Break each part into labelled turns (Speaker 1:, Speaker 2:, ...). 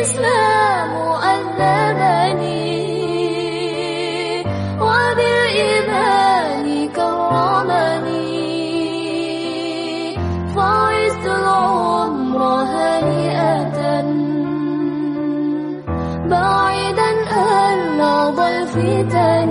Speaker 1: الإسلام أذبني وبالإيمان كرمني. فعزت العمر هنيئة بعيدا أن الفتن.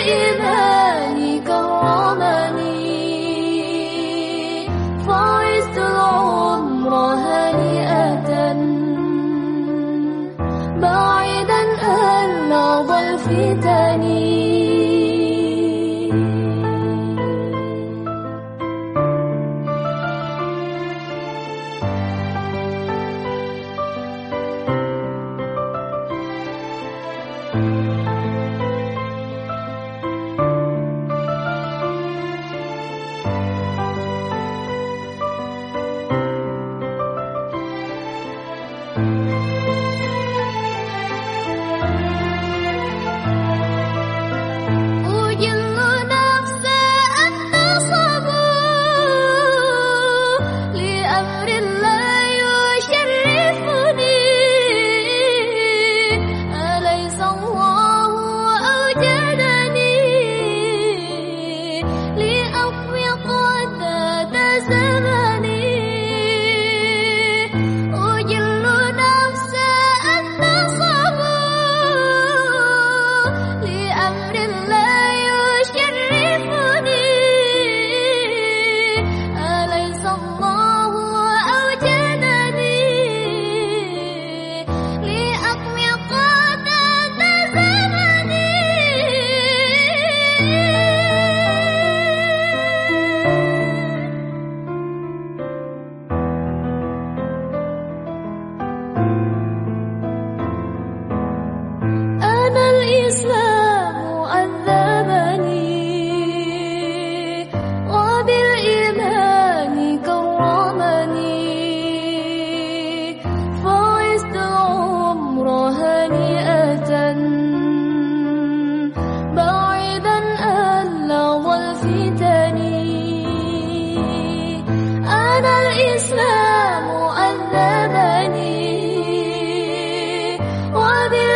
Speaker 1: إيماني كرمني فعزت العمر هنيئة. بعيدا أن عض الفتن.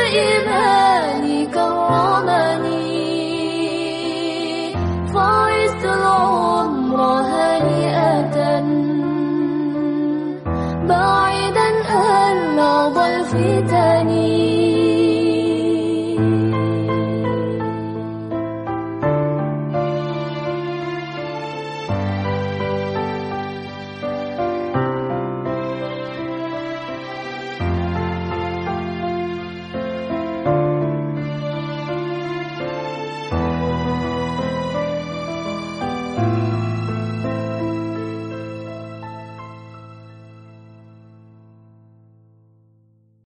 Speaker 1: إيماني كرمني فعزت العمر هنيئة بعيدا أن عضى الفتن.